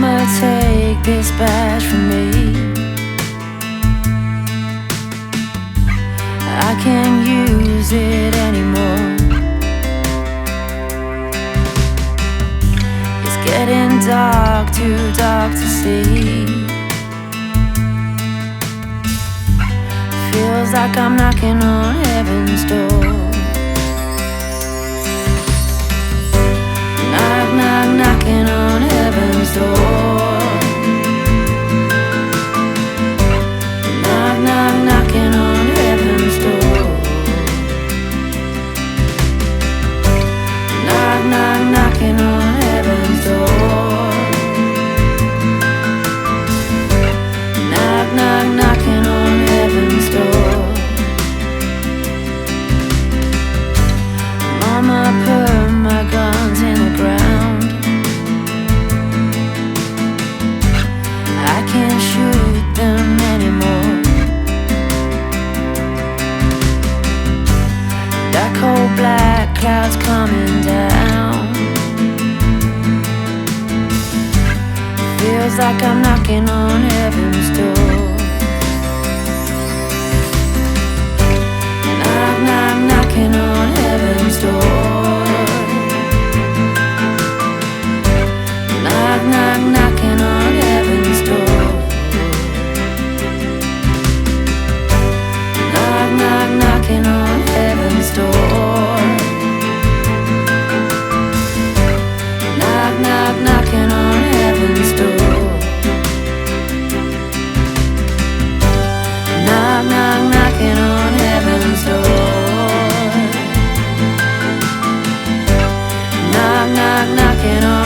Mama, take this badge from me. I can't use it anymore. It's getting dark, too dark to see. Feels like I'm knocking on heaven's door. Cold black cloud's coming down. Feels like I'm knocking on walking on.